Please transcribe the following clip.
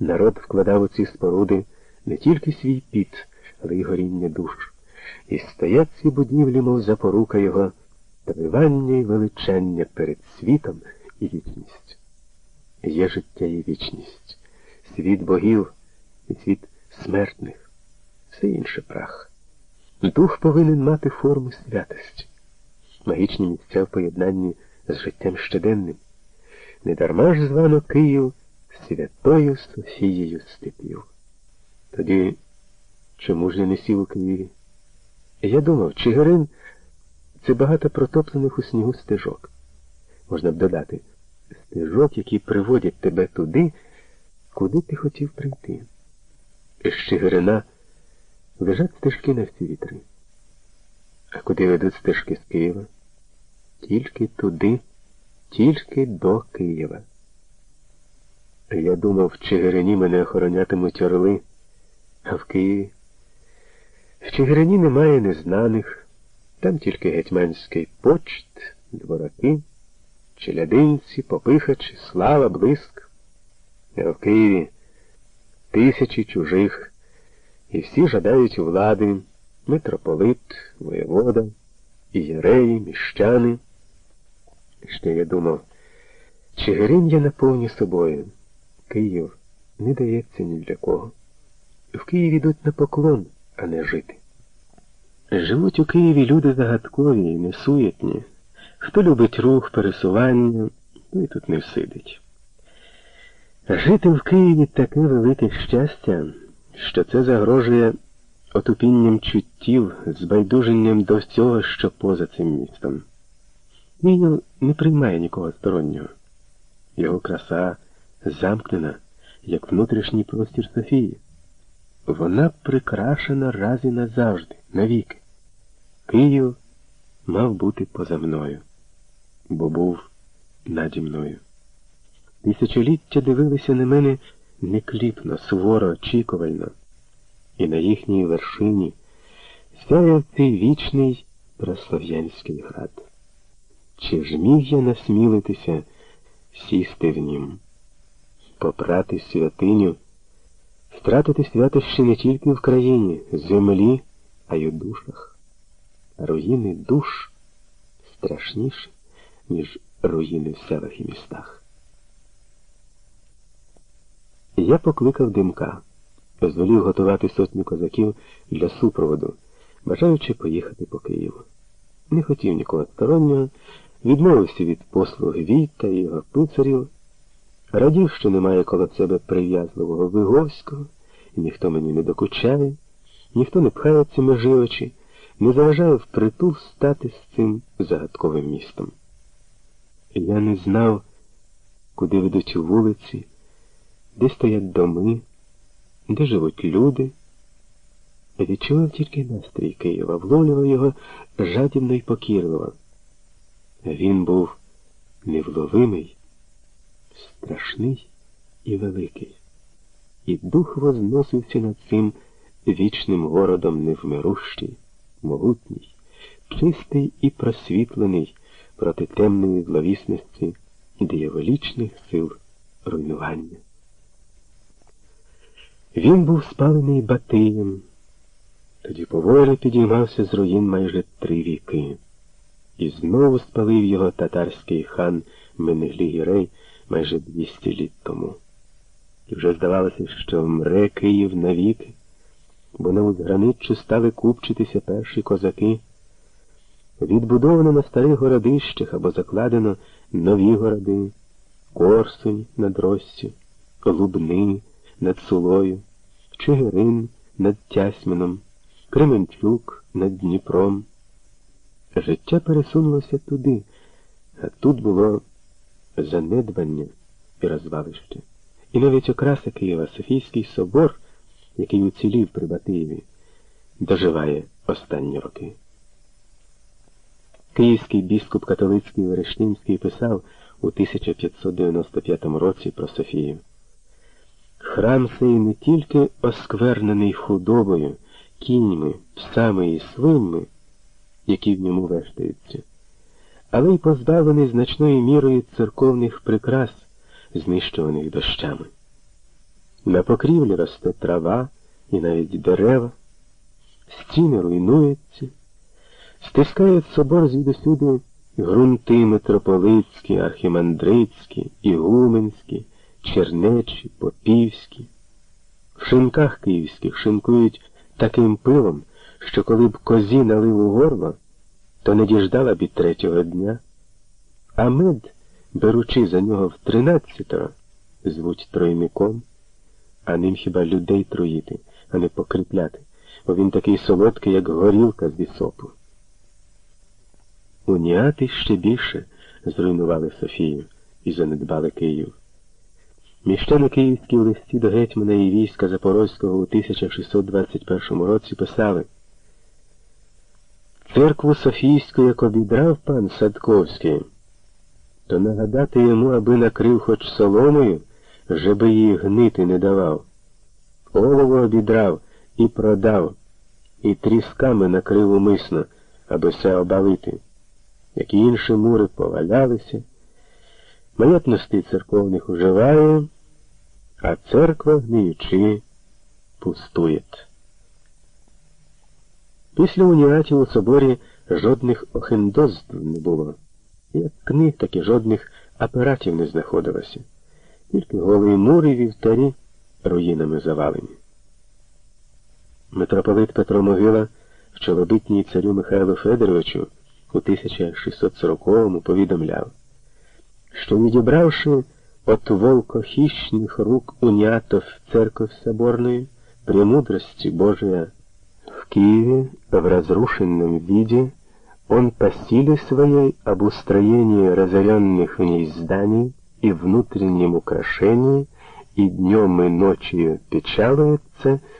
Народ вкладав у ці споруди не тільки свій піт, але й горіння душ. І стоять ці будівлі, мов запорука його, тривання й величення перед світом і вічністю. Є життя і вічність, світ богів і світ смертних, все інше прах. Дух повинен мати форму святості, магічні місця в поєднанні з життям щоденним. Недарма ж звано Київ святою Софією степів. Тоді чому ж я не сів у Києві? Я думав, Чигирин це багато протоплених у снігу стежок. Можна б додати, стежок, які приводять тебе туди, куди ти хотів прийти. З Чигирина лежать стежки на всі вітри. А куди ведуть стежки з Києва? Тільки туди, тільки до Києва. Я думав, в Чигирині мене охоронятимуть орли, а в Києві. В Чигирині немає незнаних, там тільки гетьманський почт, двораки, челядинці, попихачі, слава, блиск. А в Києві тисячі чужих, і всі жадають влади, митрополит, воєвода, ієреї, міщани. Ще я думав, Чигирин я наповню собою. Київ не дається ні для кого. В Києві йдуть на поклон, а не жити. Живуть у Києві люди загадкові і несуєтні. Хто любить рух, пересування, той тут не всидить. Жити в Києві таке велике щастя, що це загрожує отупінням чуттів, збайдуженням до всього, що поза цим містом. Київ не приймає нікого стороннього. Його краса замкнена, як внутрішній простір Софії. Вона прикрашена раз і назавжди, навіки. Київ мав бути поза мною, бо був наді мною. Тисячоліття дивилися на мене некліпно, суворо, очікувально, і на їхній вершині сяяв цей вічний прослов'янський град. Чи ж міг я насмілитися сісти в нім? Попрати святиню, втратити святощі не тільки в країні, землі, а й у душах. Руїни душ страшніші, ніж руїни в селах і містах. Я покликав димка, дозволів готувати сотню козаків для супроводу, бажаючи поїхати по Києву. Не хотів нікого стороннього, відмовився від послуг Віта і його пицарів. Радів, що немає коло себе прив'язливого Виговського, і ніхто мені не докучає, ніхто не пхається межі очі, не заважає впритул стати з цим загадковим містом. Я не знав, куди ведуть вулиці, де стоять доми, де живуть люди. Відчував тільки настрій Києва, вловлював його жадібно і покірливо. Він був невловимий страшний і великий, і дух возносився над цим вічним городом невмирущий, могутній, чистий і просвітлений проти темної зловісності дияволічних сил руйнування. Він був спалений Батиєм, тоді поволі підіймався з руїн майже три віки, і знову спалив його татарський хан Менеглі-Гірей майже 200 літ тому. І вже здавалося, що мре Київ навіки, бо на узграниччю стали купчитися перші козаки. Відбудовано на старих городищах або закладено нові городи, Корсунь над Россю, Лубни над Сулою, Чигирин над Тясьмином, Кременчук над Дніпром. Життя пересунулося туди, а тут було занедбання і розвалище. І навіть окраса Києва Софійський собор, який уцілів при Батиєві, доживає останні роки. Київський біскуп католицький Верешнінський писав у 1595 році про Софію. Храм сей не тільки осквернений худобою, кіньми, псами і свиньми, які в ньому вештаються але й позбавлений значною мірою церковних прикрас, знищуваних дощами. На покрівлі росте трава і навіть дерева, стіни руйнуються, стискають собор звідусюди грунти митрополицькі, архімандрицькі, ігуменські, чернечі, попівські. В шинках київських шинкують таким пилом, що коли б козі налив у горло, то не діждала б і третього дня. А мед, беручи за нього в тринадцятого, звуть тройником, а ним хіба людей труїти, а не покріпляти, бо він такий солодкий, як горілка з вісопу. Уніати ще більше зруйнували Софію і занедбали Київ. Міщани київські листі до гетьмана і війська Запорозького у 1621 році писали Церкву Софійську, як обідрав пан Садковський, то нагадати йому, аби накрив хоч соломою, жеби її гнити не давав. Олово обідрав і продав, і трісками накрив умисно, аби все обалити, як і інші мури повалялися. Маятності церковних уживає, а церква, гниючи, пустує. Після уніатів у соборі жодних охендоздв не було. Як книг, так і жодних апаратів не знаходилося. Тільки голий мури вівтарі руїнами завалені. Митрополит Петро Могила в чолобитній царю Михайлу Федоровичу у 1640-му повідомляв що, відібравши от волкохищних рук унятов церковь соборную, премудрости Божия Киеве в разрушенном виде, он по силе своей об устроении разоренных в ней зданий и внутреннем украшении и днем и ночью печалуется